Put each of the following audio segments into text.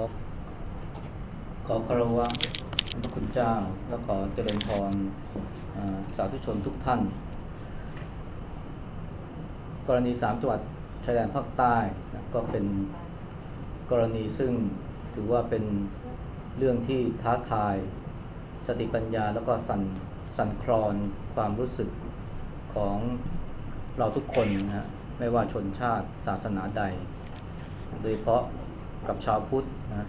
อขอคารวะพระคุณเจ้า และขอเจริญพรสาธุชนทุกท่าน กรณีสามจังหวัดชายแดนภาคใต้นะก็เป็นกรณีซึ่งถือว่าเป็นเรื่องที่ท้าทาย สติปัญญาแล้วก็สันสั่นคลอนความรู้สึกของเราทุกคนนะฮะไม่ว่าชนชาติศาสนาใด โดยเฉพาะ กับชาวพุทธนะ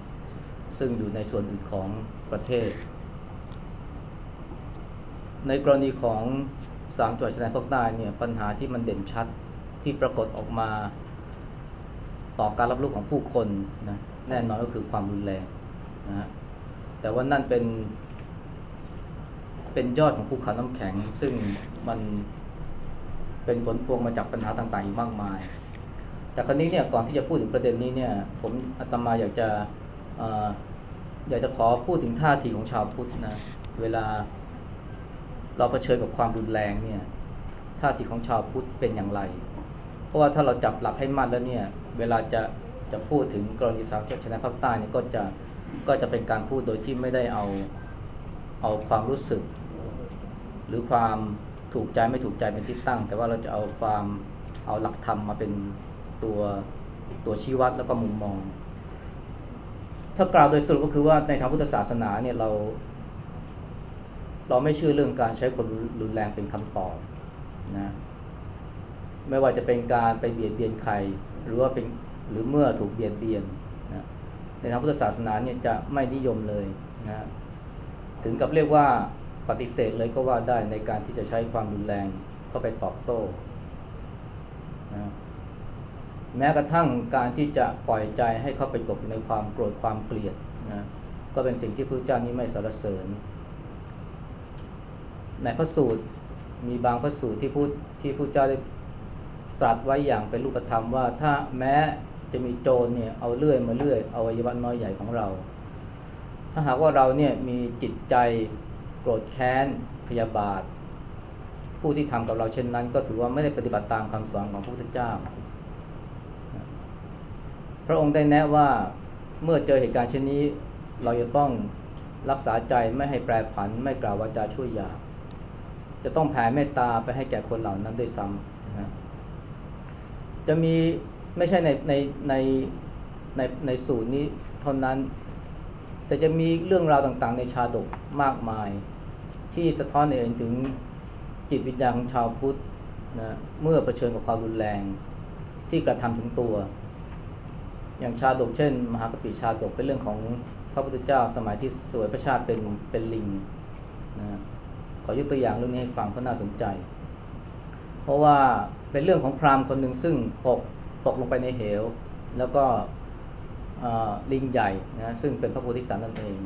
ซึ่งอยู่ในส่วนอื่นของประเทศ ในกรณีของสามจังหวัดชายแดนภาคใต้เนี่ยปัญหาที่มันเด่นชัดที่ปรากฏออกมา ต่อการรับรู้ของผู้คนนะแน่นอนก็คือความรุนแรงนะฮะแต่ว่านั่นเป็น เป็นยอดของภูเขาน้ำแข็ง ซึ่งมันเป็นผลพวงมาจากปัญหาต่างๆอีกมากมาย แต่คราวนี้เนี่ยก่อนที่จะพูดถึงประเด็นนี้เนี่ยผมอาตมาอยากจะอยากจะขอพูดถึงท่าทีของชาวพุทธนะเวลาเราเผชิญกับความรุนแรงเนี่ยท่าทีของชาวพุทธเป็นอย่างไร เพราะว่าถ้าเราจับหลักให้มั่นแล้วเนี่ยเวลาจะจะพูดถึงกรณีสามชนะภาคใต้เนี่ยก็จะก็จะเป็นการพูดโดยที่ไม่ได้เอาเอาความรู้สึก หรือความถูกใจไม่ถูกใจเป็นที่ตั้ง แต่ว่าเราจะเอาความเอาหลักธรรมมาเป็น ตัวตัวชี้วัดแล้วก็มุมมอง ถ้ากล่าวโดยสรุปก็คือว่าในทางพุทธศาสนาเนี่ยเรา เราไม่เชื่อเรื่องการใช้คนรุนแรงเป็นคำตอบนะไม่ว่าจะเป็นการไปเบียดเบียนใคร หรือว่าเป็นหรือเมื่อถูกเบียดเบียนนะในทางพุทธศาสนาเนี่ยจะไม่นิยมเลยนะถึงกับเรียกว่าปฏิเสธเลยก็ว่าได้ในการที่จะใช้ความรุนแรงเข้าไปตอบโต้นะ แม้กระทั่งการที่จะปล่อยใจให้เข้าไปตกในความโกรธความเกลียดนะก็เป็นสิ่งที่พระเจ้านี้ไม่สรรเสริญ ในพระสูตรมีบางพระสูตรที่พูดที่พระเจ้าได้ตรัสไว้อย่างเป็นรูปธรรมว่า ถ้าแม้จะมีโจรเนี่ยเอาเลื่อยมาเลื่อยเอาวัยวะน้อยใหญ่ของเรา ถ้าหากว่าเราเนี่ยมีจิตใจโกรธแค้นพยาบาท ผู้ที่ทำกับเราเช่นนั้น ก็ถือว่าไม่ได้ปฏิบัติตามคำสอนของพระพุทธเจ้า ระองค์ได้แนะว่าเมื่อเจอเหตุการณ์เช่นนี้ เราจะต้องรักษาใจไม่ให้แปรผัน ไม่กล่าววาจาช่วยยาจะต้องแผ่เมตตาไปให้แก่คนเหล่านั้นด้วยซ้ำนะจะมีไม่ใช่ในในในในในสูตรนี้เท่านั้น แต่จะมีเรื่องราวต่างๆ ในชาดกมากมาย ที่สะท้อนเองถึงจิตวิญญาณของชาวพุทธนะเมื่อเผชิญกับความรุนแรงที่กระทำถึงตัว อย่างชาดกเช่น มหากปิชาดกเป็นเรื่องของพระพุทธเจ้าสมัยที่สวยพระชาติเป็นเป็นลิงนะขอยกตัวอย่างเรื่องนี้ให้ฟังเพราะน่าสนใจ เพราะว่าเป็นเรื่องของพราหมณ์คนหนึ่งซึ่งตกตกลงไปในเหว แล้วก็ลิงใหญ่นะซึ่งเป็นพระโพธิสัตว์นั่นเอง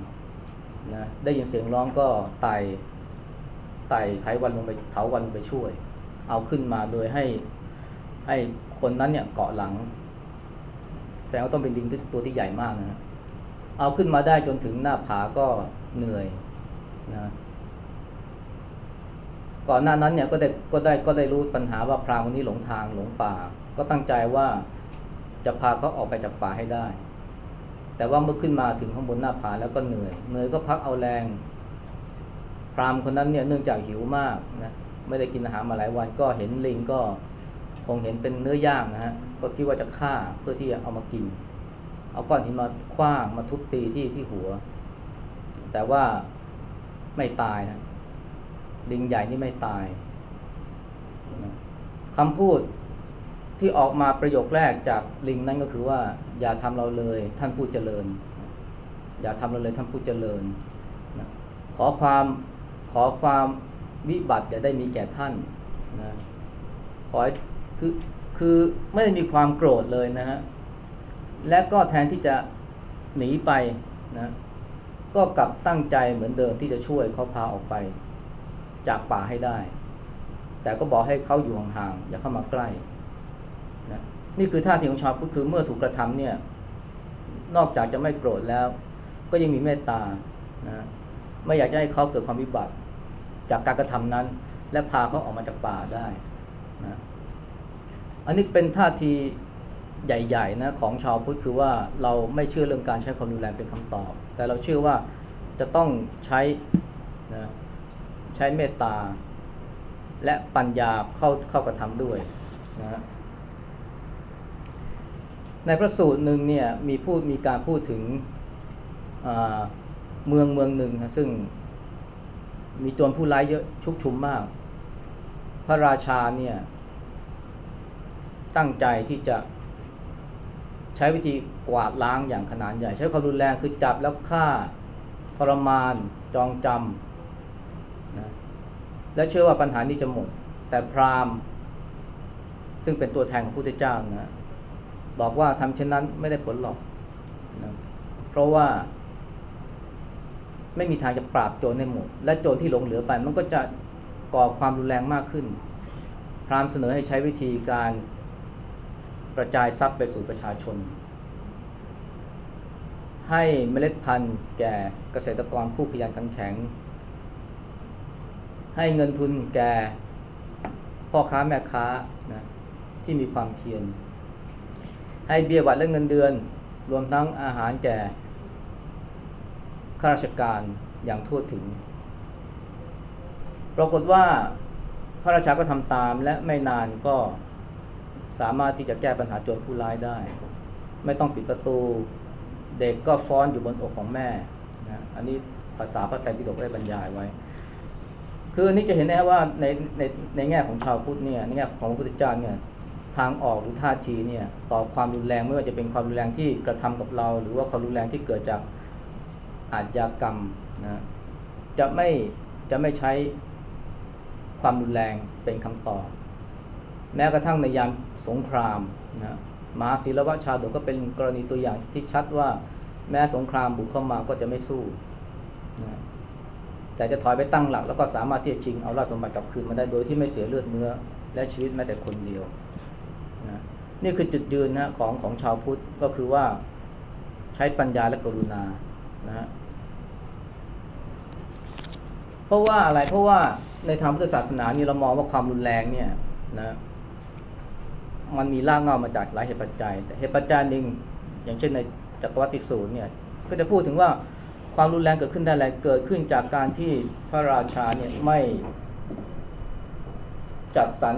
นะได้ยินเสียงร้องก็ไต่ไต่ไถวันลงไปเถาวันไปช่วย เอาขึ้นมาโดยให้ให้คนนั้นเนี่ยเกาะหลัง ดงว่าต้องเป็นลิงตัวที่ใหญ่มากนะเอาขึ้นมาได้จนถึงหน้าผาก็เหนื่อยนะก่อนหน้านั้นเนี่ยก็ได้ก็ได้ก็ได้รู้ปัญหาว่าพรามคนนี้หลงทางหลงป่า ก็ตั้งใจว่าจะพาเขาออกไปจากป่าให้ได้ แต่ว่าเมื่อขึ้นมาถึงข้างบนหน้าผาแล้วก็เหนื่อยเหนื่อยก็พักเอาแรง พรามคนนั้นเนี่ยเนื่องจากหิวมากนะไม่ได้กินอาหารมาหลายวันก็เห็นลิงก็คงเห็นเป็นเนื้อย่างนะฮะ ก็คิดว่าจะฆ่าเพื่อที่จะเอามากิน เอาก้อนหินมาคว้างมาทุบตีที่ที่หัว แต่ว่าไม่ตายนะลิงใหญ่นี่ไม่ตายคำพูดที่ออกมาประโยคแรกจากลิงนั่นก็คือว่า อย่าทำเราเลยท่านผู้เจริญ อย่าทำเราเลยท่านผู้เจริญ ขอความขอความวิบัติจะได้มีแก่ท่านนะขอคือ คือไม่ได้มีความโกรธเลยนะฮะ และก็แทนที่จะหนีไปนะ ก็กลับตั้งใจเหมือนเดิมที่จะช่วยเขาพาออกไป จากป่าให้ได้ แต่ก็บอกให้เขาอยู่ห่างๆอย่าเข้ามาใกล้นะนี่คือท่าทีของชาวพุทธคือเมื่อถูกกระทำเนี่ย นอกจากจะไม่โกรธแล้ว ก็ยังมีเมตตานะไม่อยากจะให้เขาเกิดความวิบัติ จากการกระทำนั้น และพาเขาออกมาจากป่าได้นะ อันนี้เป็นท่าทีใหญ่ๆนะของชาวพุทธคือว่าเราไม่เชื่อเรื่องการใช้ความรุนแรงเป็นคำตอบ แต่เราเชื่อว่าจะต้องใช้นะใช้เมตตา และปัญญาเข้าเข้ากระทำด้วยนะในพระสูตรหนึ่งเนี่ยมีพูดมีการพูดถึงเมืองเมืองหนึ่งนะซึ่งมีโจรผู้ร้ายเยอะชุกชุมมาก พระราชาเนี่ย ตั้งใจที่จะใช้วิธีกวาดล้างอย่างขนาดใหญ่ ใช้ความรุนแรงคือจับแล้วฆ่าทรมาน จองจำนะและเชื่อว่าปัญหานี้จะหมด แต่พราหมณ์ ซึ่งเป็นตัวแทนของพระพุทธเจ้านะบอกว่าทำเช่นนั้นไม่ได้ผลหรอกนะเพราะว่าไม่มีทางจะปราบโจรได้หมดและโจรที่หลงเหลือไปมันก็จะก่อความรุนแรงมากขึ้น พราหมณ์เสนอให้ใช้วิธีการ กระจายทรัพย์ไปสู่ประชาชน ให้เมล็ดพันธุ์แก่เกษตรกรผู้ขยันขันแข็ง ให้เงินทุนแก่พ่อค้าแม่ค้านะที่มีความเพียรให้เบี้ยวัดและเงินเดือน รวมทั้งอาหารแก่ข้าราชการอย่างทั่วถึง ปรากฏว่าพระราชาก็ทำตามและไม่นานก็ สามารถที่จะแก้ปัญหาโจรผู้ร้ายได้ ไม่ต้องปิดประตู เด็กก็ฟ้อนอยู่บนอกของแม่นะอันนี้ภาษาพระไตรปิฎกได้บรรยายไว้ คืออันนี้จะเห็นได้ว่าในในในแง่ของชาวพุทธเนี่ยในแง่ของพระพุทธเจ้าเนี่ยทางออกหรือท่าทีเนี่ยต่อความรุนแรงไม่ว่าจะเป็นความรุนแรงที่กระทำกับเรา หรือว่าความรุนแรงที่เกิดจากอาชญากรรมนะจะไม่จะไม่ใช้ความรุนแรงเป็นคำตอบ แม้กระทั่งในยามสงครามนะมาศิลวชาดกก็เป็นกรณีตัวอย่างที่ชัดว่าแม้สงครามบุกเข้ามาก็จะไม่สู้นะแต่จะถอยไปตั้งหลัก แล้วก็สามารถที่จะชิงเอาราชสมบัติกลับคืนมาได้โดยที่ไม่เสียเลือดเนื้อ และชีวิตแม้แต่คนเดียวนะนี่คือจุดยืนนะของของชาวพุทธก็คือว่าใช้ปัญญาและกรุณานะฮะเพราะว่าอะไรเพราะว่าในทางพุทธศาสนานี่เรามองว่าความรุนแรงเนี่ยนะ มันมีรากเงามาจากหลายเหตุปัจจัย แต่เหตุปัจจัยหนึ่งอย่างเช่นในจักรวัติสูตรเนี่ยก็จะพูดถึงว่าความรุนแรงเกิดขึ้นได้อะไรเกิดขึ้นจากการที่พระราชาเนี่ยไม่จัดสรร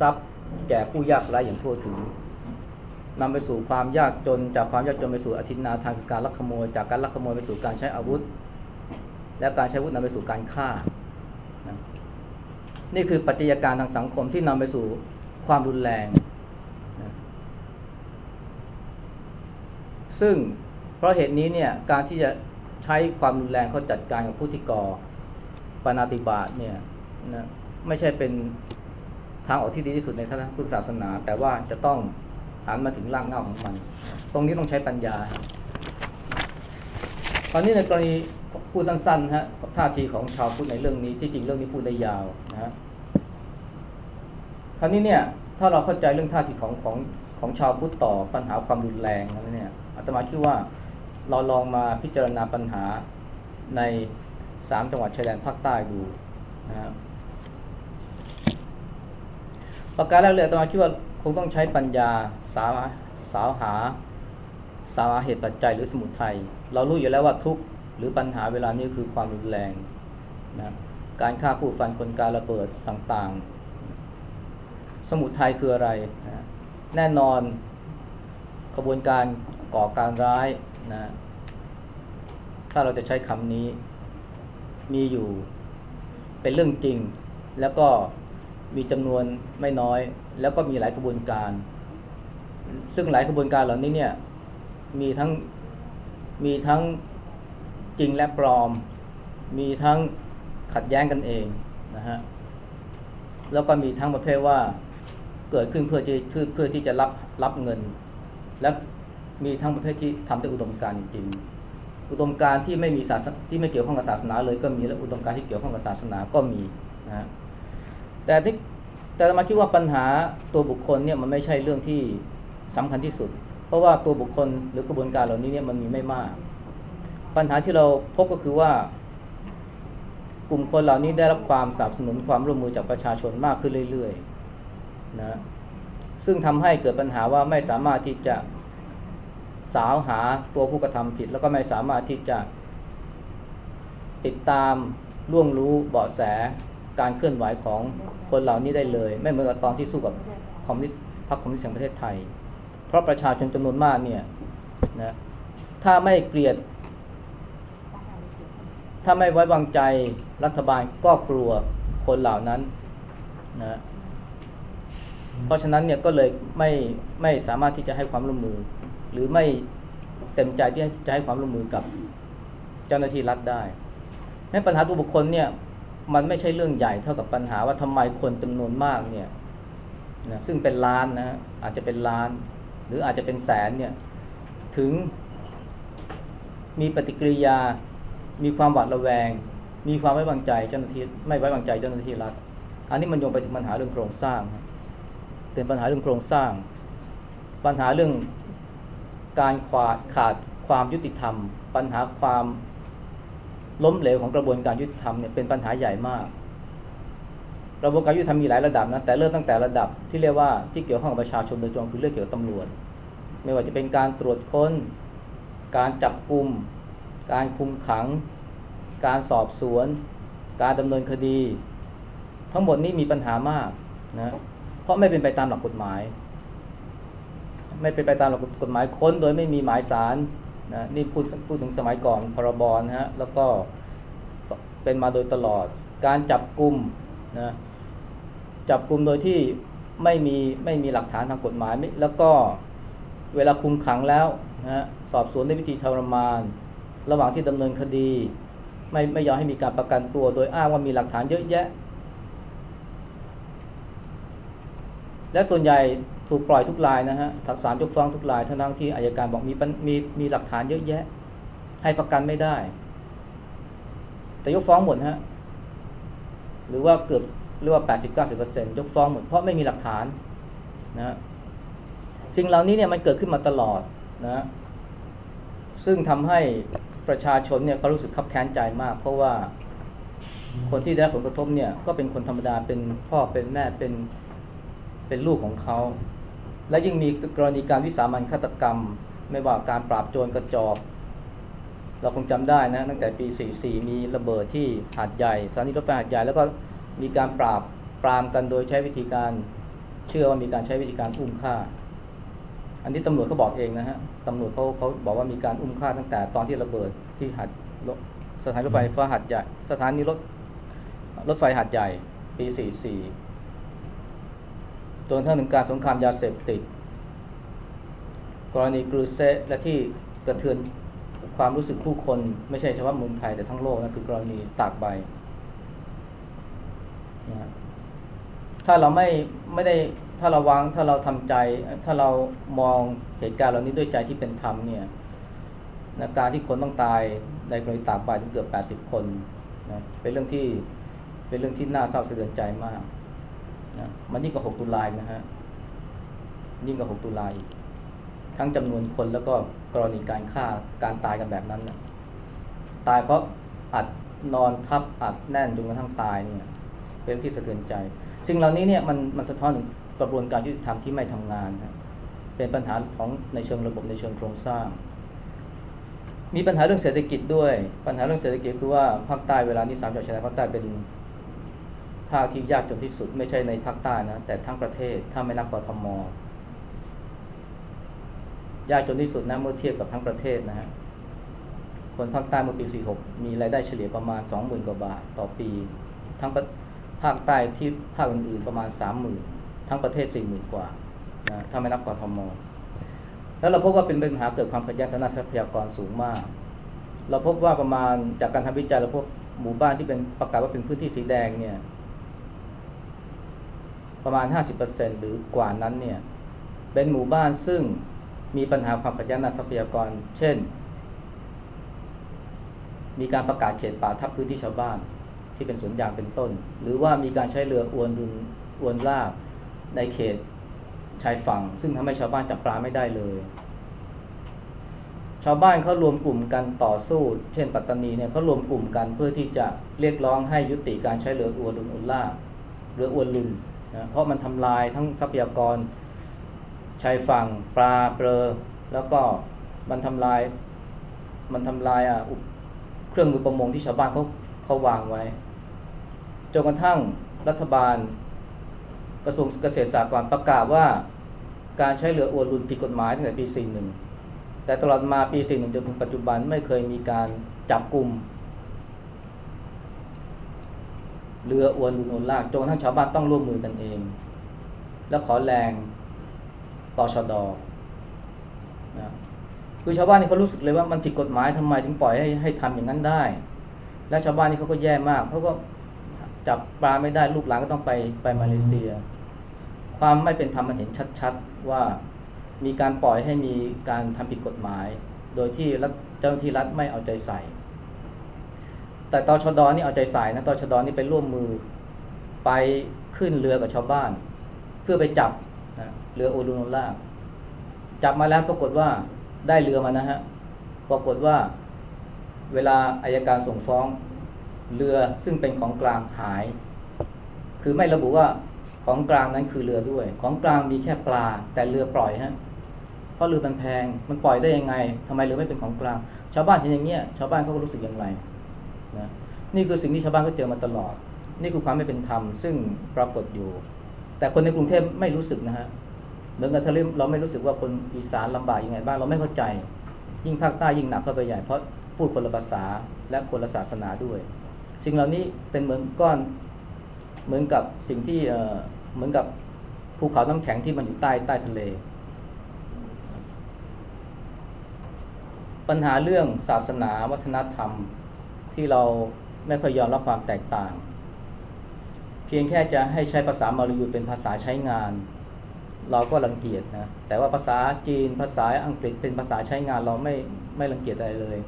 ทรัพย์แก่ผู้ยากไร้อย่างทั่วถึงนำไปสู่ความยากจน จากความยากจนไปสู่อธินาทางการลักขโมย จากการลักขโมยไปสู่การใช้อาวุธ และการใช้อาวุธนำไปสู่การฆ่า นี่คือปัจจัยการทางสังคมที่นำไปสู่ ความรุนแรงนะซึ่งเพราะเหตุนี้เนี่ยการที่จะใช้ความรุนแรงเขาจัดการกับผู้ที่ก่อปานาติบาตเนี่ยนะไม่ใช่เป็นทางออกที่ดีที่สุดในทางพุทธศาสนา แต่ว่าจะต้องหันมาถึงรากเหง้าของมัน ตรงนี้ต้องใช้ปัญญา ตอนนี้ในกรณีพูดสั้นๆฮะท่าทีของชาวพุทธในเรื่องนี้ที่จริงเรื่องนี้พูดได้ยาวนะฮะ คราวนี้เนี่ยถ้าเราเข้าใจเรื่องท่าทีของของของชาวพุทธต่อปัญหาความรุนแรงนั้นเนี่ยอาตมาคิดว่าเราลองมาพิจารณาปัญหาในสามจังหวัดชายแดนภาคใต้ดูนะครับประการแรกเลยอาตมาคิดว่าคงต้องใช้ปัญญาสาวสาวหาสาวเหตุปัจจัยหรือสมุทัยเรารู้อยู่แล้วว่าทุกหรือปัญหาเวลานี้คือความรุนแรงนะการฆ่าผู้ฟันคนการระเบิดต่างๆ สมุทัยคืออะไรนะแน่นอนขบวนการก่อการร้ายนะถ้าเราจะใช้คำนี้ มีอยู่เป็นเรื่องจริง แล้วก็มีจำนวนไม่น้อย แล้วก็มีหลายกระบวนการ ซึ่งหลายกระบวนการเหล่านี้เนี่ยมีทั้งมีทั้งจริงและปลอม มีทั้งขัดแย้งกันเองนะฮะแล้วก็มีทั้งประเภทว่า เกิดขึ้นเพื่อที่เพื่อที่จะรับรับเงิน และมีทั้งประเภทที่ทำด้วยอุดมการณ์จริงอุดมการณ์ที่ไม่มีศาสที่ไม่เกี่ยวข้องกับศาสนาเลยก็มีและอุดมการณ์ที่เกี่ยวข้องกับศาสนาก็มีนะแต่ที่แต่มาคิดว่าปัญหาตัวบุคคลเนี่ยมันไม่ใช่เรื่องที่สำคัญที่สุด เพราะว่าตัวบุคคลหรือกระบวนการเหล่านี้เนี่ยมันมีไม่มาก ปัญหาที่เราพบก็คือว่ากลุ่มคนเหล่านี้ได้รับความสนับสนุนความร่วมมือจากประชาชนมากขึ้นเรื่อยๆ นะซึ่งทำให้เกิดปัญหาว่าไม่สามารถที่จะสาวหาตัวผู้กระทำผิด แล้วก็ไม่สามารถที่จะติดตามล่วงรู้เบาะแสการเคลื่อนไหวของคนเหล่านี้ได้เลย ไม่เหมือนกับตอนที่สู้กับคอมมิวนิสต์พรรคคอมมิวนิสต์แห่งประเทศไทย เพราะประชาชนจำนวนมากเนี่ยนะถ้าไม่เกลียด ถ้าไม่ไว้วางใจรัฐบาลก็กลัวคนเหล่านั้นนะ เพราะฉะนั้นเนี่ยก็เลยไม่ไม่สามารถที่จะให้ความร่วมมือ หรือไม่เต็มใจที่จะให้ความร่วมมือกับเจ้าหน้าที่รัฐได้แม้ปัญหาตัวบุคคลเนี่ยมันไม่ใช่เรื่องใหญ่เท่ากับปัญหาว่าทำไมคนจำนวนมากเนี่ยนะซึ่งเป็นล้านนะอาจจะเป็นล้าน หรืออาจจะเป็นแสนเนี่ยถึงมีปฏิกิริยา มีความหวาดระแวง มีความไว้วางใจเจ้าหน้าที่ไม่ไว้วางใจเจ้าหน้าที่รัฐ อันนี้มันโยงไปถึงปัญหาเรื่องโครงสร้าง เป็นปัญหาเรื่องโครงสร้าง ปัญหาเรื่องการขาดขาดความยุติธรรม ปัญหาความล้มเหลวของกระบวนการยุติธรรมเนี่ยเป็นปัญหาใหญ่มากกระบวนการยุติธรรมมีหลายระดับนะแต่เริ่มตั้งแต่ระดับที่เรียกว่าที่เกี่ยวข้องกับประชาชนโดยตรงคือเรื่องเกี่ยวกับตำรวจ ไม่ว่าจะเป็นการตรวจค้น การจับกลุ่ม การคุมขัง การสอบสวน การดำเนินคดี ทั้งหมดนี้มีปัญหามากนะ เพราะไม่เป็นไปตามหลักกฎหมาย ไม่เป็นไปตามหลักกฎหมายค้นโดยไม่มีหมายสารนะนี่พูดพูดถึงสมัยก่อนพรบนะฮะแล้วก็เป็นมาโดยตลอด การจับกลุ่มนะจับกลุ่มโดยที่ไม่มีไม่มีหลักฐานทางกฎหมาย แล้วก็เวลาคุมขังแล้วนะสอบสวนด้วยวิธีทรมาน ระหว่างที่ดำเนินคดี ไม่ไม่ยอมให้มีการประกันตัว โดยอ้างว่ามีหลักฐานเยอะแยะ และส่วนใหญ่ถูกปล่อยทุกรายนะฮะถักสารยกฟ้องทุกรายทั้งที่อายการบอกมีมีมีหลักฐานเยอะแยะ ให้ประกันไม่ได้ แต่ยกฟ้องหมดฮะหรือว่าเกือบเรียกว่า 80-90%ยกฟ้องหมดเพราะไม่มีหลักฐานนะสิ่งเหล่านี้เนี่ยมันเกิดขึ้นมาตลอดนะซึ่งทำให้ประชาชนเนี่ยเขารู้สึกขับแค้นใจมาก เพราะว่าคนที่ได้ผลกระทบเนี่ยก็เป็นคนธรรมดาเป็นพ่อเป็นแม่เป็น เป็นลูกของเขา และยิ่งมีกรณีการวิสามันฆาตกรรม ไม่ว่าการปราบโจรกระจอกเราคงจำได้นะตั้งแต่ปี 44 มีระเบิดที่หาดใหญ่สถานีรถไฟหาดใหญ่แล้วก็มีการปราบปรามกันโดยใช้วิธีการเชื่อว่ามีการใช้วิธีการอุ้มฆ่า อันนี้ตำรวจเขาบอกเองนะฮะตำรวจเขาเขาบอกว่ามีการอุ้มฆ่าตั้งแต่ตอนที่ระเบิดที่หาดสถานีรถไฟฟ้าหาดใหญ่สถานีรถรถไฟหาดใหญ่ปี 44 จนทั้งถึงการสงครามยาเสพติด กรณีกรูเซและที่กระเทือนความรู้สึกผู้คนไม่ใช่เฉพาะเมืองไทยแต่ทั้งโลกนะคือกรณีตากใบ ถ้าเราไม่ไม่ได้ถ้าเราวางถ้าเราทำใจ ถ้าเรามองเหตุการณ์เหล่านี้ด้วยใจที่เป็นธรรมเนี่ยนะการที่คนต้องตายในกรณีตากใบถึงเกือบ 80 คนนะเป็นเรื่องที่เป็นเรื่องที่น่าเศร้าสะเทือนใจมาก นะมันยิ่งกว่า 6 ตุลานะฮะยิ่งกว่า 6 ตุลาทั้งจำนวนคนแล้วก็กรณีการฆ่าการตายกันแบบนั้นนะตายเพราะอัดนอนทับอัดแน่นจนกระทั่งตายเนี่ยเป็นที่สะเทือนใจ สิ่งเหล่านี้เนี่ยมันมันสะท้อนถึงกระบวนการยุติธรรมที่ไม่ทำงานนะเป็นปัญหาของในเชิงระบบในเชิงโครงสร้าง มีปัญหาเรื่องเศรษฐกิจด้วย ปัญหาเรื่องเศรษฐกิจคือว่าภาคใต้เวลานี้สามจังหวัดชายแดนภาคใต้เป็น ภาคที่ยากจนที่สุดไม่ใช่ในภาคใต้นะแต่ทั้งประเทศถ้าไม่นับกทมยากจนที่สุดนะเมื่อเทียบกับทั้งประเทศนะฮะคนภาคใต้เมื่อปี 46 มีรายได้เฉลี่ยประมาณ 20,000 กว่าบาทต่อปี ทั้งภาคใต้ที่ภาคอื่นๆประมาณ 30,000 ทั้งประเทศ 40,000 กว่านะถ้าไม่นับกทม แล้วเราพบว่าเป็นปัญหาเกิดความขัดแย้งทางด้านทรัพยากรสูงมาก เราพบว่าประมาณจากการทำวิจัยเราพบหมู่บ้านที่เป็นประกาศว่าเป็นพื้นที่สีแดงเนี่ย ประมาณ 50%หรือกว่านั้นเนี่ยเป็นหมู่บ้านซึ่งมีปัญหาความขัดแย้งทรัพยากร เช่น มีการประกาศเขตป่าทับพื้นที่ชาวบ้านที่เป็นสวนยางเป็นต้น หรือว่ามีการใช้เรืออวนรุนอวนลากในเขตชายฝั่ง ซึ่งทำให้ชาวบ้านจับปลาไม่ได้เลย ชาวบ้านเขารวมกลุ่มกันต่อสู้ เช่น ปัตตานีเนี่ยเขารวมกลุ่มกันเพื่อที่จะเรียกร้องให้ยุติการใช้เรืออวนรุนอวนลากเรืออวนรุน นะเพราะมันทำลายทั้งทรัพยากรชายฝั่งปลาเปลอแล้วก็มันทำลายมันทำลายอะเครื่องมือประมงที่ชาวบ้านเขาเขาวางไว้จนกระทั่งรัฐบาลกระทรวงเกษตรสากรประกาศว่าการใช้เรืออวนรุนผิดกฎหมายตั้งแต่ปี 41 แต่ตลอดมาปี 41 จนถึงปัจจุบันไม่เคยมีการจับกลุ่ม เรืออวนรุนอนลากจนกระทั่งชาวบ้านต้องร่วมมือกันเอง แล้วขอแรงต่อชดอนะคือชาวบ้านนี่เขารู้สึกเลยว่ามันผิดกฎหมายทำไมถึงปล่อยให้ให้ทำอย่างนั้นได้ และชาวบ้านนี่เขาก็แย่มากเขาก็จับปลาไม่ได้ลูกหลานก็ต้องไปไปมาเลเซีย ความไม่เป็นธรรมมันเห็นชัดๆว่ามีการปล่อยให้มีการทำผิดกฎหมาย โดยที่เจ้าหน้าที่รัฐไม่เอาใจใส่ แต่ตอชดอนี่เอาใจใส่นะตอชดอนี่ไปร่วมมือไปขึ้นเรือกับชาวบ้าน เพื่อไปจับนะเรือโอรุนล่าจับมาแล้วปรากฏว่าได้เรือมานะฮะปรากฏว่าเวลาอายการส่งฟ้องเรือซึ่งเป็นของกลางหาย คือไม่ระบุว่าของกลางนั้นคือเรือด้วย ของกลางมีแค่ปลา แต่เรือปล่อยฮะเพราะเรือมันแพงมันปล่อยได้ยังไงทำไมเรือไม่เป็นของกลาง ชาวบ้านเห็นอย่างเงี้ยชาวบ้านเขาก็รู้สึกอย่างไร นี่คือสิ่งที่ชาวบ้านก็เจอมาตลอด นี่คือความไม่เป็นธรรมซึ่งปรากฏอยู่ แต่คนในกรุงเทพไม่รู้สึกนะฮะเหมือนกับทะเลเราไม่รู้สึกว่าคนอีสานลำบากยังไงบ้างเราไม่เข้าใจ ยิ่งภาคใต้ยิ่งหนักเข้าไปใหญ่เพราะพูดคนละภาษาและคนละศาสนาด้วย สิ่งเหล่านี้เป็นเหมือนก้อนเหมือนกับสิ่งที่เหมือนกับภูเขาน้ำแข็งที่มันอยู่ใต้ใต้ทะเล ปัญหาเรื่องศาสนาวัฒนธรรมที่เรา ไม่ค่อยยอมรับความแตกต่าง เพียงแค่จะให้ใช้ภาษามาลายูเป็นภาษาใช้งาน เราก็รังเกียจนะแต่ว่าภาษาจีนภาษาอังกฤษเป็นภาษาใช้งานเราไม่ไม่รังเกียจอะไรเลย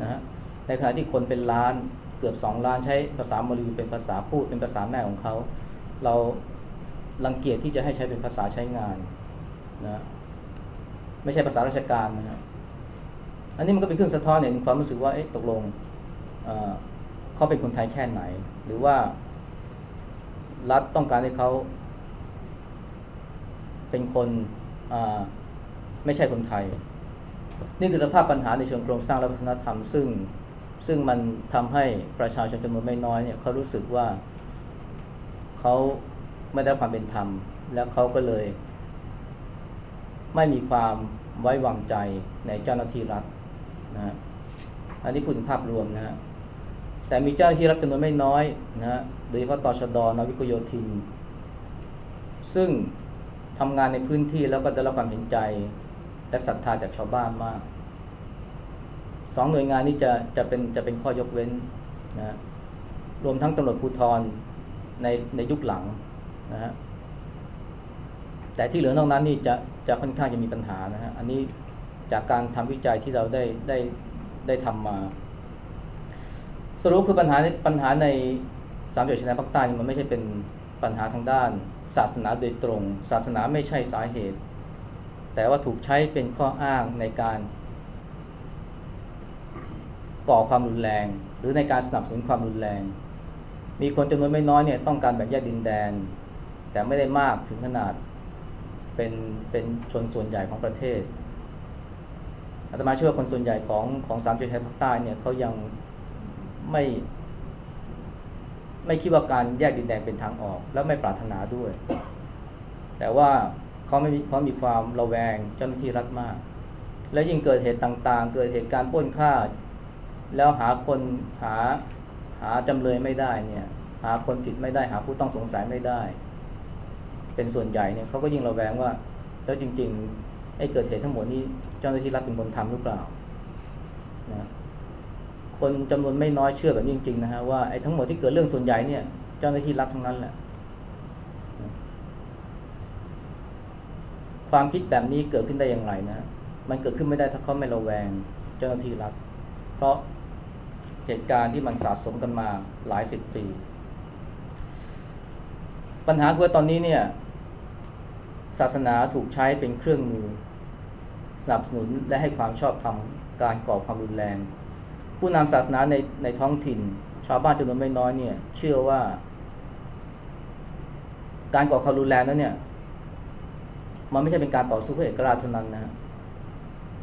นะฮะในขณะที่คนเป็นล้านเกือบสองล้านใช้ภาษามอลีเป็นภาษาพูดเป็นภาษาแม่ของเขา เราลังเกียจที่จะให้ใช้เป็นภาษาใช้งานนะไม่ใช่ภาษาราชการนะอันนี้มันก็เป็นเครื่องสะท้อนเห็นความรู้สึกว่าเอ๊ะตกลง เขาเป็นคนไทยแค่ไหน หรือว่ารัฐต้องการให้เขาเป็นคนไม่ใช่คนไทย นี่คือสภาพปัญหาในเชิงโครงสร้างและวัฒนธรรม ซึ่งซึ่งมันทำให้ประชาชนจำนวนไม่น้อยเนี่ยเขารู้สึกว่าเขาไม่ได้ความเป็นธรรม แล้วเขาก็เลย ไม่มีความไว้วางใจในเจ้าหน้าที่รัฐนะฮะอันนี้พูดถึงภาพรวมนะฮะ แต่มีเจ้าที่รัฐจำนวนไม่น้อยนะฮะโดยเฉพาะตชดนวิกโยธิน ซึ่งทำงานในพื้นที่แล้วก็ได้รับความเห็นใจ และศรัทธาจากชาวบ้านมากสองหน่วยงานนี้จะจะเป็นจะเป็นข้อยกเว้นนะรวมทั้งตำรวจภูธรในในยุคหลังนะฮะแต่ที่เหลือนอกนั้นนี่จะจะค่อนข้างจะมีปัญหานะฮะอันนี้จากการทำวิจัยที่เราได้ได้ได้ทำมา สรุปคือปัญหาปัญหาในสามจังหวัดชายแดนภาคใต้มันไม่ใช่เป็นปัญหาทางด้าน ศาสนาโดยตรง ศาสนาไม่ใช่สาเหตุ แต่ว่าถูกใช้เป็นข้ออ้างในการก่อความรุนแรง หรือในการสนับสนุนความรุนแรง มีคนจำนวนไม่น้อยเนี่ยต้องการแบ่งแยกดินแดน แต่ไม่ได้มากถึงขนาดเป็นเป็นชนส่วนใหญ่ของประเทศอาตมาเชื่อคนส่วนใหญ่ของของสามจังหวัดภาคใต้เนี่ยเขายัง ไม่ ไม่คิดว่าการแยกดินแดนเป็นทางออก แล้วไม่ปรารถนาด้วย แต่ว่าเขาไม่มีเขามีความระแวงเจ้าหน้าที่รัฐมาก และยิ่งเกิดเหตุต่างๆ เกิดเหตุการณ์ป้นฆ่า แล้วหาคนหาหาจำเลยไม่ได้เนี่ย หาคนผิดไม่ได้หาผู้ต้องสงสัยไม่ได้ เป็นส่วนใหญ่เนี่ยเขาก็ยิ่งระแวงว่า แล้วจริงๆไอ้เกิดเหตุทั้งหมดนี้เจ้าหน้าที่รัฐเป็นคนทำหรือเปล่านะ คนจำนวนไม่น้อยเชื่อแบบจริงๆนะฮะว่าไอ้ทั้งหมดที่เกิดเรื่องส่วนใหญ่เนี่ยเจ้าหน้าที่รัฐทั้งนั้นแหละ ความคิดแบบนี้เกิดขึ้นได้อย่างไรนะ มันเกิดขึ้นไม่ได้ถ้าเขาไม่ระแวงเจ้าหน้าที่รัฐ เพราะเหตุการณ์ที่มันสะสมกันมาหลายสิบปี ปัญหาคือตอนนี้เนี่ย ศาสนาถูกใช้เป็นเครื่องมือสนับสนุนและให้ความชอบธรรมการก่อความรุนแรง ผู้นำศาสนาในในท้องถิ่น ชาวบ้านจำนวนไม่น้อยเนี่ย เชื่อว่า การก่อความรุนแรงนั้นเนี่ย มันไม่ใช่เป็นการต่อสู้เพื่อเอกราชเท่านั้นนะ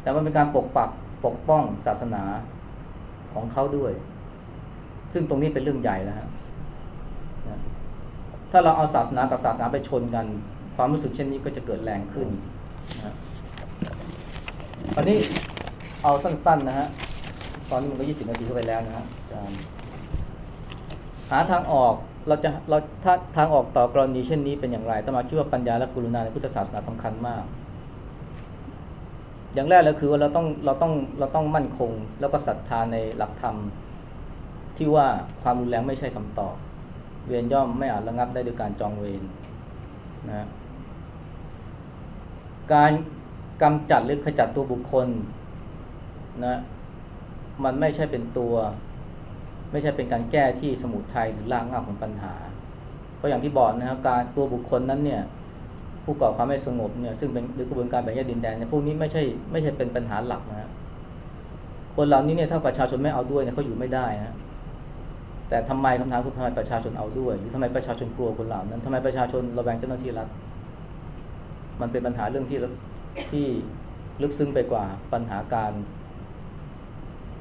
แต่มันเป็นการปกปักปกป้องศาสนาของเขาด้วย ซึ่งตรงนี้เป็นเรื่องใหญ่แล้วฮะถ้าเราเอาศาสนากับศาสนาไปชนกัน ความรู้สึกเช่นนี้ก็จะเกิดแรงขึ้นนะตอนนี้เอาสั้นๆนะฮะ ตอนนี้มันก็ยี่สิบนาทีเข้าไปแล้วนะฮะหาทางออกเราจะเราถ้าทางออกต่อกรณีเช่นนี้เป็นอย่างไรตมาคิดว่าปัญญาและกรุณาในพุทธศาสนาสำคัญมาก อย่างแรกเลยคือว่าเราต้องเราต้องเราต้องมั่นคง แล้วก็ศรัทธาในหลักธรรม ที่ว่าความรุนแรงไม่ใช่คำตอบ เวรย่อมไม่อาจระงับได้ด้วยการจองเวรนะการกำจัดหรือขจัดตัวบุคคลนะ มันไม่ใช่เป็นตัว ไม่ใช่เป็นการแก้ที่สมุทัยหรือรากเหง้าของปัญหา เพราะอย่างที่บอกนะครับการตัวบุคคลนั้นเนี่ยผู้ก่อความไม่สงบเนี่ยซึ่งเป็นหรือกระบวนการแบ่งแยกดินแดนเนี่ยพวกนี้ไม่ใช่ไม่ใช่เป็นปัญหาหลักนะคนเหล่านี้เนี่ยถ้าประชาชนไม่เอาด้วยเนี่ยเขาอยู่ไม่ได้นะแต่ทำไมคำถามคือทำไมประชาชนเอาด้วย หรือทำไมประชาชนกลัวคนเหล่านั้นทำไมประชาชนระแวงเจ้าหน้าที่รัฐมันเป็นปัญหาเรื่องที่ที่ลึกซึ้งไปกว่าปัญหาการ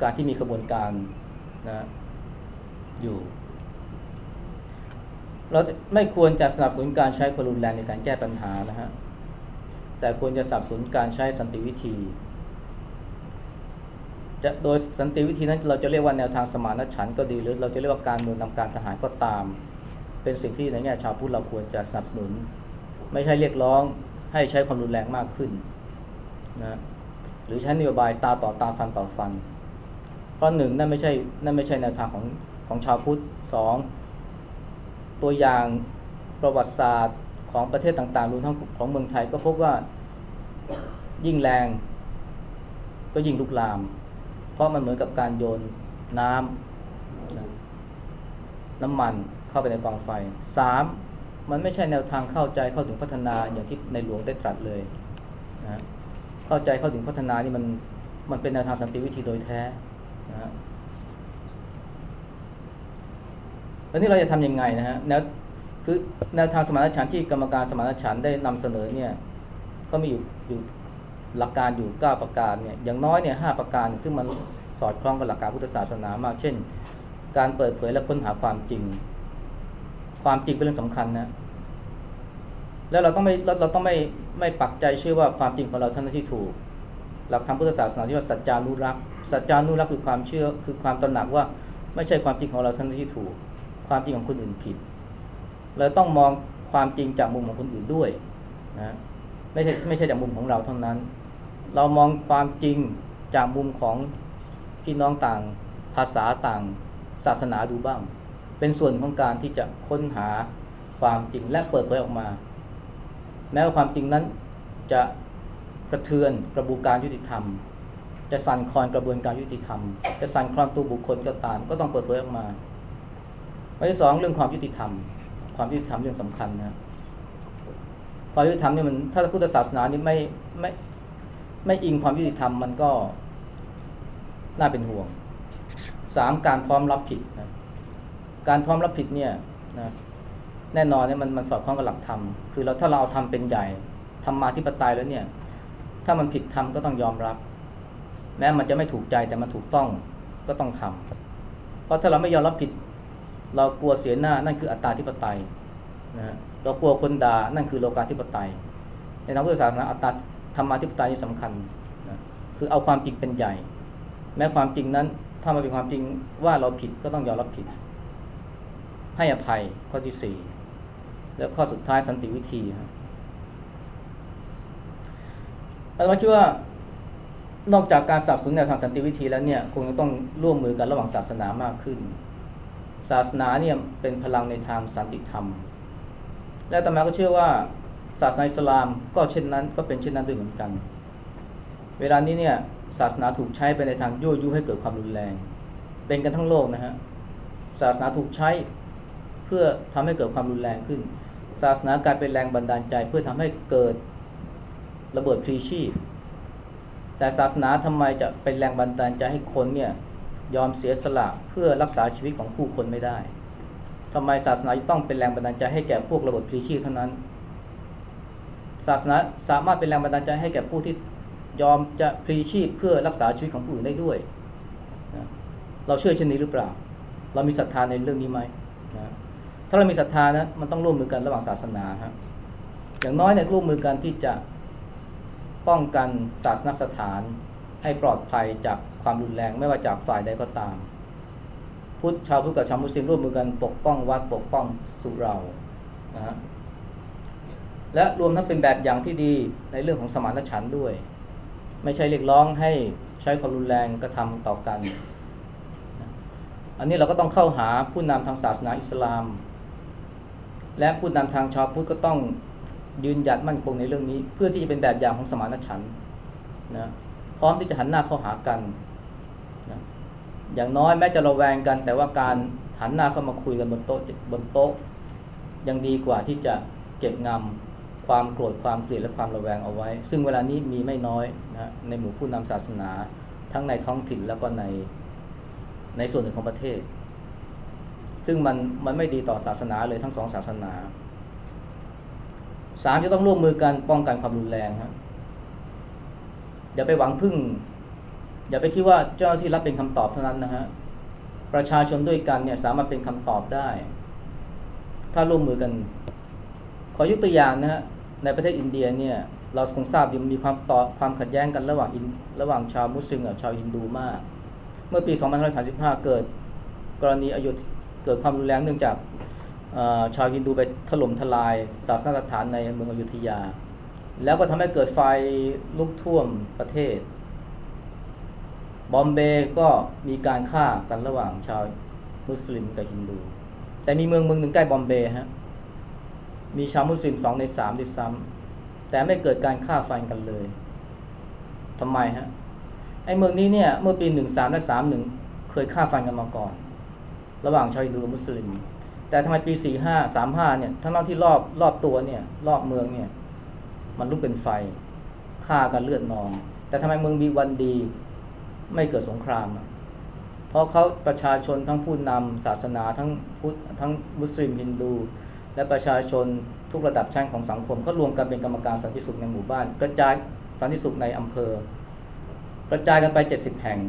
การที่มีกระบวนการนะอยู่ เราไม่ควรจะสนับสนุนการใช้ความรุนแรงในการแก้ปัญหานะฮะแต่ควรจะสนับสนุนการใช้สันติวิธีจะโดยสันติวิธีนั้นเราจะเรียกว่าแนวทางสมานฉันท์ก็ดีหรือเราจะเรียกว่าการเมืองนำการทหารก็ตาม เป็นสิ่งที่ในแง่ชาวพุทธเราควรจะสนับสนุน ไม่ใช่เรียกร้องให้ใช้ความรุนแรงมากขึ้นนะหรือใช้นโยบายตาต่อตาฟันต่อฟัน เพราะหนึ่งนั่นไม่ใช่นั่นไม่ใช่แนวทางของของชาวพุทธสองตัวอย่างประวัติศาสตร์ของประเทศต่างๆรวมทั้งของเมืองไทยก็พบว่ายิ่งแรงก็ยิ่งลุกลาม เพราะมันเหมือนกับการโยนน้ำน้ำมันเข้าไปในกองไฟสามมันไม่ใช่แนวทางเข้าใจเข้าถึงพัฒนาอย่างที่ในหลวงได้ตรัสเลยนะเข้าใจเข้าถึงพัฒนานี่มันมันเป็นแนวทางสันติวิธีโดยแท้ นะแล้วนี่เราจะทํำยังไงนะฮะแนวคือแนวทางสมานฉันท์ที่กรรมการสมานฉันท์ได้นำเสนอเนี่ยก็มีอยู่อยู่หลักการอยู่ 9 ประการเนี่ยอย่างน้อยเนี่ยหประการ ซึ่งมันสอดคล้องกับหลักการพุทธศาสนามาก เช่น การเปิดเผยและค้นหาความจริง ความจริงเป็นเรื่องสำคัญนะแล้วเราต้องไม่เราต้องไม่ไม่ปักใจเชื่อว่าความจริงของเราท่านที่ถูก หลักธรรมพุทธศาสนาที่ว่าสัจจานุรักษ์ สัจจานุรักษ์คือความเชื่อคือความตระหนักว่าไม่ใช่ความจริงของเราท่านที่ถูก ความจริงของคนอื่นผิดเราต้องมองความจริงจากมุมของคนอื่นด้วยนะไม่ใช่ไม่ใช่จากมุมของเราเท่านั้น เรามองความจริงจากมุมของพี่น้องต่างภาษาต่างศาสนาดูบ้าง เป็นส่วนของการที่จะค้นหาความจริงและเปิดเผยออกมา แม้ว่าความจริงนั้นจะกระเทือนกระบวนการยุติธรรม จะสั่นคลอนกระบวนการยุติธรรม จะสั่นคลอนตัวบุคคลก็ตาม ก็ต้องเปิดเผยออกมาข้อที่สองเรื่องความยุติธรรม ความยุติธรรมเรื่องสำคัญนะความยุติธรรมเนี่ยมันถ้าพุทธศาสนานี่ไม่ไม่ไม่อิงความยุติธรรมมันก็น่าเป็นห่วงสามการพร้อมรับผิดนะการพร้อมรับผิดเนี่ยนะแน่นอนเนี่ยมันมันสอดคล้องกับหลักธรรม คือเราถ้าเราเอาทำเป็นใหญ่ทำมาที่ปไตยแล้วเนี่ย ถ้ามันผิดทำก็ต้องยอมรับ แม้มันจะไม่ถูกใจแต่มันถูกต้องก็ต้องทำเพราะถ้าเราไม่ยอมรับผิด เรากลัวเสียหน้านั่นคืออัตตาธิปไตยนะเรากลัวคนด่านั่นคือโลกาธิปไตย ในทางพุทธศาสนาอัตตาธรรมาธิปไตยนี่สำคัญนะคือเอาความจริงเป็นใหญ่ แม้ความจริงนั้นถ้ามันเป็นความจริงว่าเราผิดก็ต้องยอมรับผิด ให้อภัยข้อที่สี่แล้วข้อสุดท้ายสันติวิธีครับอาจารย์คิดว่า นอกจากการสับสนแนวทางสันติวิธีแล้วเนี่ยคงจะต้องร่วมมือกันระหว่างศาสนามากขึ้น ศาสนาเนี่ยเป็นพลังในทางสันติธรรม และตมาก็เชื่อว่าศาสนาอิสลามก็เช่นนั้นก็เป็นเช่นนั้นด้วยเหมือนกัน เวลานี้เนี่ยศาสนาถูกใช้ไปในทางยั่วยุให้เกิดความรุนแรง เป็นกันทั้งโลกนะฮะศาสนาถูกใช้เพื่อทำให้เกิดความรุนแรงขึ้น ศาสนากลายเป็นแรงบันดาลใจเพื่อทำให้เกิดระเบิดพลีชีพ แต่ศาสนาทำไมจะเป็นแรงบันดาลใจให้คนเนี่ยยอมเสียสละเพื่อรักษาชีวิตของผู้คนไม่ได้ทำไมศาสนาต้องเป็นแรงบันดาลใจให้แก่พวกระบบพลีชีพเท่านั้น ศาสนาสามารถเป็นแรงบันดาลใจให้แก่ผู้ที่ยอมจะพลีชีพเพื่อรักษาชีวิตของผู้อื่นได้ด้วย เราเชื่อเช่นนี้หรือเปล่า เรามีศรัทธาในเรื่องนี้ไหม ถ้าเรามีศรัทธานะมันต้องร่วมมือกันระหว่างศาสนาครับอย่างน้อยเนี่ยร่วมมือกันที่จะ ป้องกันศาสนสถานให้ปลอดภัยจากความรุนแรงไม่ว่าจากฝ่ายใดก็ตาม พุทธชาวพุทธกับชาวมุสลิมร่วมมือกันปกป้องวัดปกป้องสุเรานะฮะและรวมทั้งเป็นแบบอย่างที่ดีในเรื่องของสมานฉันท์ด้วย ไม่ใช่เรียกร้องให้ใช้ความรุนแรงกระทำต่อกัน อันนี้เราก็ต้องเข้าหาผู้นำทางศาสนาอิสลาม และผู้นำทางชาวพุทธก็ต้อง ยืนหยัดมั่นคงในเรื่องนี้ เพื่อที่จะเป็นแบบอย่างของสมานฉันท์นะพร้อมที่จะหันหน้าเข้าหากันนะอย่างน้อยแม้จะระแวงกัน แต่ว่าการหันหน้าเข้ามาคุยกันบนโต๊ะบนโต๊ะ ยังดีกว่าที่จะเก็บงำความโกรธความเกลียดและความระแวงเอาไว้ ซึ่งเวลานี้มีไม่น้อยนะในหมู่ผู้นำศาสนา ทั้งในท้องถิ่นแล้วก็ในในส่วนหนึ่งของประเทศ ซึ่งมันมันไม่ดีต่อศาสนาเลยทั้งสองศาสนา สามจะต้องร่วมมือกันป้องกันความรุนแรงครับอย่าไปหวังพึ่ง อย่าไปคิดว่าเจ้าหน้าที่รับเป็นคำตอบเท่านั้นนะฮะประชาชนด้วยกันเนี่ยสามารถเป็นคำตอบได้ ถ้าร่วมมือกัน ขอยกตัวอย่างนะฮะในประเทศอินเดียเนี่ยเราคงทราบดีมีความต่อความขัดแย้งกันระหว่างระหว่างชาวมุสลิมกับชาวฮินดูมาก เมื่อปี 2535 เกิดกรณีอยุธเกิดความรุนแรงเนื่องจาก ชาวฮินดูไปถล่มทลายศาสนสถานในเมืองอยุธยา แล้วก็ทำให้เกิดไฟลุกท่วมประเทศ บอมเบย์ก็มีการฆ่ากันระหว่างชาวมุสลิมกับฮินดู แต่มีเมืองเมืองหนึ่งใกล้บอมเบย์ฮะมีชาวมุสลิมสองในสามด้วยซ้ำแต่ไม่เกิดการฆ่าฟันกันเลยทำไมฮะไอ้เมืองนี้เนี่ยเมื่อปีหนึ่งสามและสามหนึ่งเคยฆ่าฟันกันมาก่อน ระหว่างชาวฮินดูกับมุสลิม แต่ทำไมปีสี่ห้าสามห้าเนี่ยทั้งที่รอบรอบตัวเนี่ยรอบเมืองเนี่ยมันลุกเป็นไฟฆ่ากันเลือดนอง แต่ทำไมเมืองมีวันดีไม่เกิดสงคราม เพราะเขาประชาชนทั้งผู้นำศาสนาทั้งพุทธทั้งมุสลิมฮินดู และประชาชนทุกระดับชั้นของสังคมเขารวมกันเป็นกรรมการสันติสุขในหมู่บ้าน กระจายสันติสุขในอำเภอ กระจายกันไปเจ็ดสิบแห่ง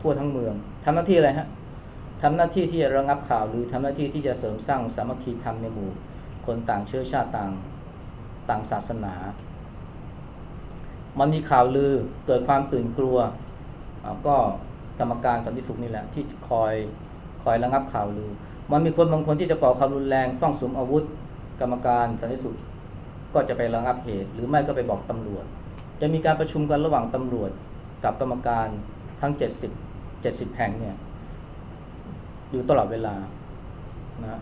ทั่วทั้งเมืองทำหน้าที่อะไรฮะ ทำหน้าที่ที่จะระงับข่าว หรือทำหน้าที่ที่จะเสริมสร้างสามัคคีธรรมในหมู่ คนต่างเชื้อชาติต่างต่างศาสนา มันมีข่าวลือเกิดความตื่นกลัว ก็กรรมการสันติสุขนี่แหละ ที่คอยคอยระงับข่าวลือ มันมีคนบางคนที่จะก่อความรุนแรงซ่องสุมอาวุธ กรรมการสันติสุขก็จะไประงับเหตุ หรือไม่ก็ไปบอกตำรวจ จะมีการประชุมกันระหว่างตำรวจกับกรรมการทั้ง 70 70 แห่งเนี่ย อยู่ตลอดเวลานะ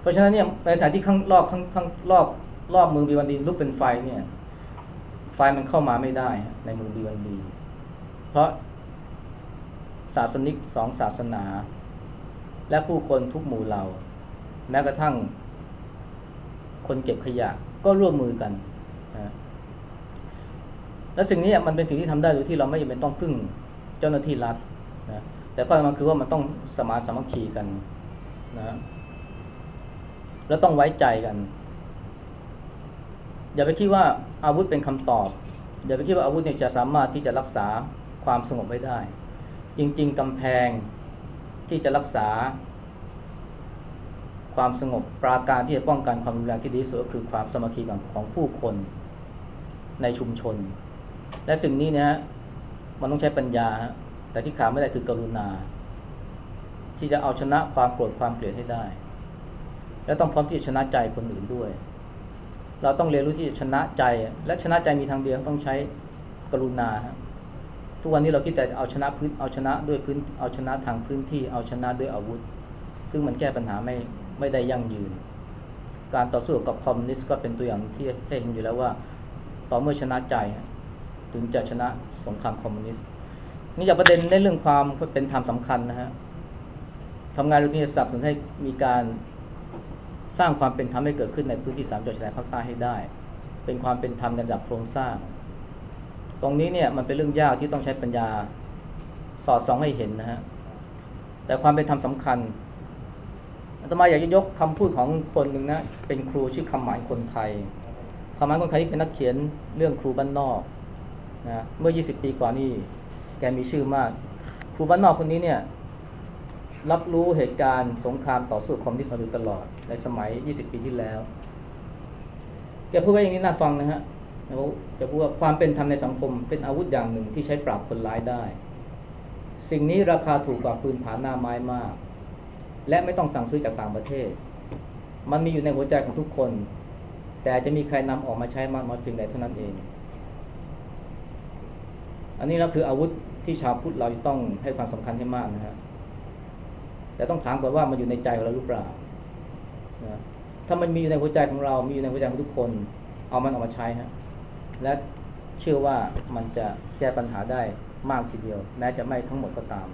เพราะฉะนั้นเนี่ยในขณะที่ข้างรอบข้างข้างรอบรอบมือบีวันดีลุกเป็นไฟเนี่ย ไฟมันเข้ามาไม่ได้ในมือบีวันดี เพราะศาสนิกสองศาสนา และผู้คนทุกหมู่เหล่า แม้กระทั่ง คนเก็บขยะก็ร่วมมือกันนะและสิ่งนี้มันเป็นสิ่งที่ทำได้โดยที่เราไม่จำเป็นต้องพึ่งเจ้าหน้าที่รัฐนะ แต่ก็มันคือว่ามันต้องสมาสมัคคีกันนะแล้วต้องไว้ใจกัน อย่าไปคิดว่าอาวุธเป็นคำตอบ อย่าไปคิดว่าอาวุธเนี่ยจะสามารถที่จะรักษาความสงบไว้ได้ จริง ๆกำแพงที่จะรักษา ความสงบปราการที่จะป้องกันความรุนแรงที่ดีสุดก็คือความสมัคคีของของผู้คนในชุมชน และสิ่งนี้เนี่ยมันต้องใช้ปัญญา แต่ที่ขาดไม่ได้คือกรุณา ที่จะเอาชนะความโกรธความเกลียดให้ได้ และต้องพร้อมที่จะชนะใจคนอื่นด้วย เราต้องเรียนรู้ที่จะชนะใจ และชนะใจมีทางเดียวต้องใช้กรุณาทุกวันนี้เราคิดแต่เอาชนะพื้นเอาชนะด้วยพื้นเอาชนะทางพื้นที่เอาชนะด้วยอาวุธ ซึ่งมันแก้ปัญหาไม่ไม่ได้ยั่งยืน การต่อสู้กับคอมมิวนิสต์ก็เป็นตัวอย่างที่ให้เห็นอยู่แล้วว่าต่อเมื่อชนะใจ ถึงจะชนะสงครามคอมมิวนิสต์ นี่จากประเด็นในเรื่องความเป็นธรรมสาคัญนะฮะทำงานเรื่องนี้สับสนให้มีการสร้างความเป็นธรรมให้เกิดขึ้นในพื้นที่สามจังหวัดชายแดนภาคใต้ให้ได้ เป็นความเป็นธรรมในระดับโครงสร้าง ตรงนี้เนี่ยมันเป็นเรื่องยากที่ต้องใช้ปัญญาสอดส่องให้เห็นนะฮะ แต่ความเป็นธรรมสาคัญอาตมาอยากจะยกคำพูดของคนหนึ่งนะ เป็นครูชื่อคำหมายคนไทยคำมันคนไทยที่เป็นนักเขียนเรื่องครูบ้านนอกนะ เมื่อ 20 ปีก่อนนี่ แกมีชื่อมากครูบ้านนอกคนนี้เนี่ยรับรู้เหตุการณ์สงครามต่อสู้คอมมิวนิสต์มาโดยตลอดในสมัย 20 ปีที่แล้ว แกพูดไว้อย่างนี้น่าฟังนะฮะเขาจะพูดว่าความเป็นธรรมในสังคมเป็นอาวุธอย่างหนึ่งที่ใช้ปราบคนร้ายได้ สิ่งนี้ราคาถูกกว่าปืนผาหน้าไม้มาก และไม่ต้องสั่งซื้อจากต่างประเทศ มันมีอยู่ในหัวใจของทุกคน แต่จะมีใครนำออกมาใช้มากน้อยเพียงใดเท่านั้นเอง อันนี้เราคืออาวุธ ที่ชาวพุทธเราต้องให้ความสำคัญให้มากนะฮะแต่ต้องถามก่อนว่ามันอยู่ในใจของเราหรือเปล่านะถ้ามันมีอยู่ในหัวใจของเรา มีอยู่ในหัวใจของทุกคน เอามันออกมาใช้ฮะและเชื่อว่ามันจะแก้ปัญหาได้มากทีเดียว แม้จะไม่ทั้งหมดก็ตาม